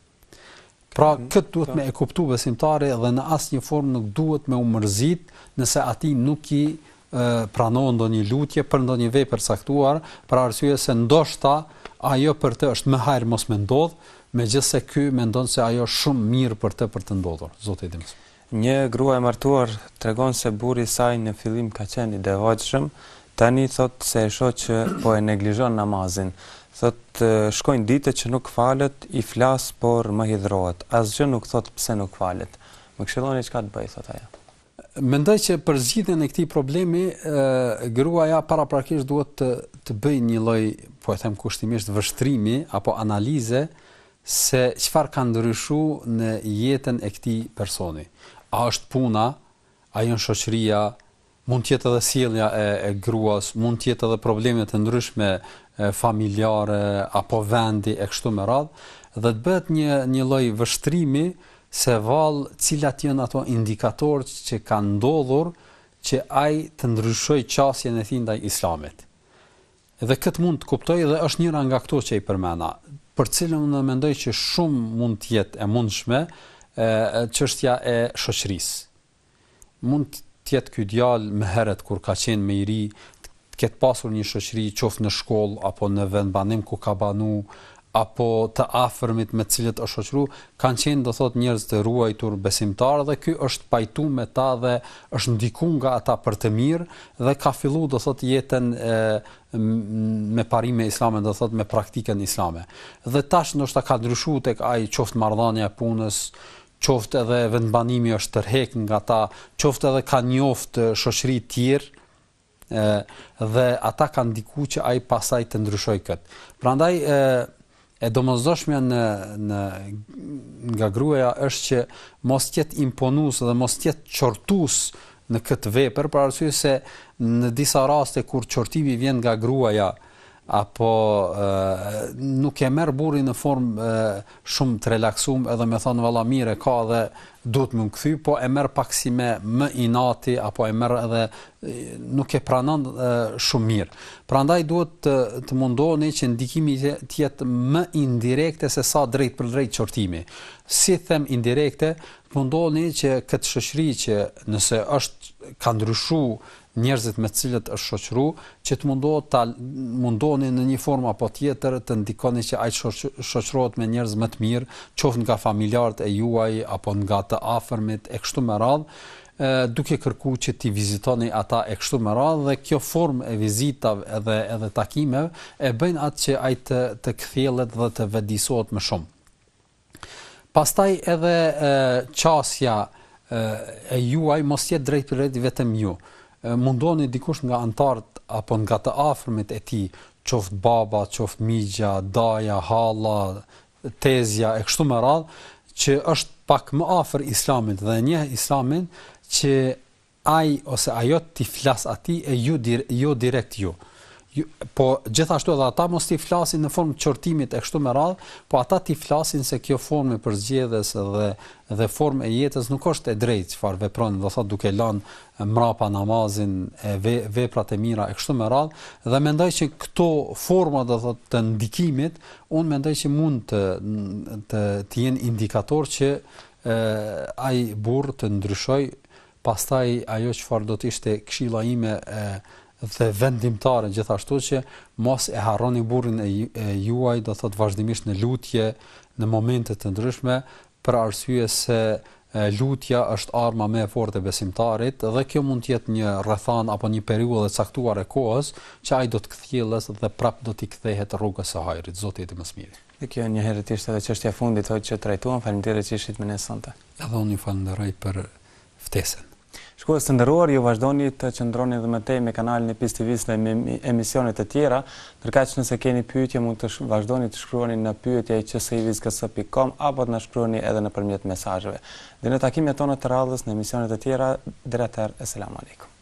Pra mhm. këtë duhet me e kuptu besimtari dhe në asnjë formë nuk duhet me u mërzit nëse atij nuk i pranohet ndonjë lutje për ndonjë vepër të caktuar, për arsye se ndoshta ajo për të është më hajër mos me ndodh, megjithëse ky mendon se ajo është shumë mirë për të për të ndodhur. Zoti e di më. Një grua e martuar tregon se burri i saj në fillim ka qenë i devotshëm, tani thotë se e shoh që po e neglizhon namazin. Thotë, shkojnë ditët që nuk falet, i flas por më hidhrohet. Asgjë nuk thotë pse nuk falet. Më këshilloni çka të bëj, thotë ajo. Mendoj që për zgjidhjen e këtij problemi gruaja paraprakisht duhet të të bëjë një lloj, po e them kushtimisht, vështrimi apo analize se çfarë ka ndryshu në jetën e këtij personi. A është puna, a janë shoqëria, mund të jetë edhe sjellja e, e gruas, mund të jetë edhe probleme të ndryshme familjare apo vendi e kështu me radhë dhe të bëhet një një lloj vështrimi Se vallë cilat janë ato indikatorë që kanë ndodhur që ai të ndryshojë qasjen e tij ndaj Islamit. Dhe këtë mund të kuptojë dhe është njëra nga këto që i përmenda, për të cilën unë mendoj që shumë mund të jetë e mundshme çështja e shoqërisë. Mund të jetë ky djalë më herët kur ka qenë më i ri, të ketë pasur një shoqëri qoftë në shkollë apo në vendbanim ku ka banu, apo të afërmit me të cilët është shoqëru, kanë qenë do thotë njerëz të ruajtur, besimtarë dhe ky është pajtu me ta dhe është ndiku nga ata për të mirë dhe ka fillu do thotë jetën me parime islame do thotë me praktikën islame. Dhe tash ndoshta ka ndryshu tek ai qoftë marrëdhënia e punës, qoftë edhe vendbanimi është tërhek nga ta, qoftë edhe ka njoft shoqëri tjetër, ë dhe ata kanë ndiku që ai pastaj të ndryshojë këtë. Prandaj ë e domosdoshmja në në nga gruaja është që mos të jetë imponuse dhe mos të jetë qortuse në këtë vepër, për arsye se në disa raste kur qortimi vjen nga gruaja, ë apo nuk e merr burri në formë shumë të relaksuar edhe me thon valla mirë e ka dhe duhet m'u kthy po e merr pak si me inati apo e merr edhe nuk e pranon shumë mirë prandaj duhet të, të mundoni që ndikimi të jetë më indirekte se sa drejtpërdrejt qortimi si them indirekte të mundoni që këtë shoqëri që nëse është ka ndryshu njerëzit me të cilët është shoqëru, që të mundohet të mundoni në një formë apo tjetër të ndikoni që ai të shoqërohet me njerëz më të mirë, qoftë nga familjarët e juaj apo nga të afërmit e kështu me radhë, duke kërku që t'i vizitoni ata e kështu me radhë dhe kjo formë e vizitave edhe edhe takimeve e bëjnë atë që ai të të kthjellet dhe të vetëdijësohet më shumë. Pastaj edhe qasja e juaj mos jetë drejtpërdrejt vetëm ju. Mundoni dikush nga anëtarët apo nga të afërmit e tij, qoftë baba, qoftë migja, daja, halla, tezja e kështu me radhë, që është pak më afër Islamit dhe e njeh Islamin që ai ose ajo t'i flas atij e ju jo direkt ju po gjithashtu edhe ata mos t'i flasin në formë qortimi e kështu me radhë, po ata t'i flasin se kjo formë e përzgjedhjes dhe dhe formë e jetës nuk është e drejtë çfarë vepron, do thotë duke lënë mrapa namazin e ve, veprat e mira e kështu me radhë, dhe mendoj që këto forma do thotë të ndikimit, unë mendoj që mund të të të jenë indikator që ai burrë të ndryshojë pastaj ajo çfarë do të ishte këshilla ime edhe vendimtare gjithashtu që mos e harroni burrin e juaj, do thotë vazhdimisht në lutje në momente të ndryshme, për arsye se lutja është arma më e fortë e besimtarit dhe kjo mund të jetë një rrethanë apo një periudhë e caktuar e kohës që ai do të kthjellet dhe prapë do t'i kthehet rrugës së hajrit. Zoti i di më së miri. Dhe kjo njëherit ishte edhe çështja e fundit hoxhë që trajtuam. Faleminderit që ishit me ne sonte. Edhe unë ju falënderoj për ftesën. Shikues të nderuar, ju vazhdoni të qëndroni dhe më tej me kanalin e Peace TV-së në emisione të tjera. Ndërkaq, nëse keni pyetje, mund të vazhdoni të shkruani në pyetje@csivisks.com apo të na shkruani edhe nëpërmjet mesazheve. Dhe në takimet tona të radhës në emisione të tjera, deri atëherë, Eselamu Alejkum.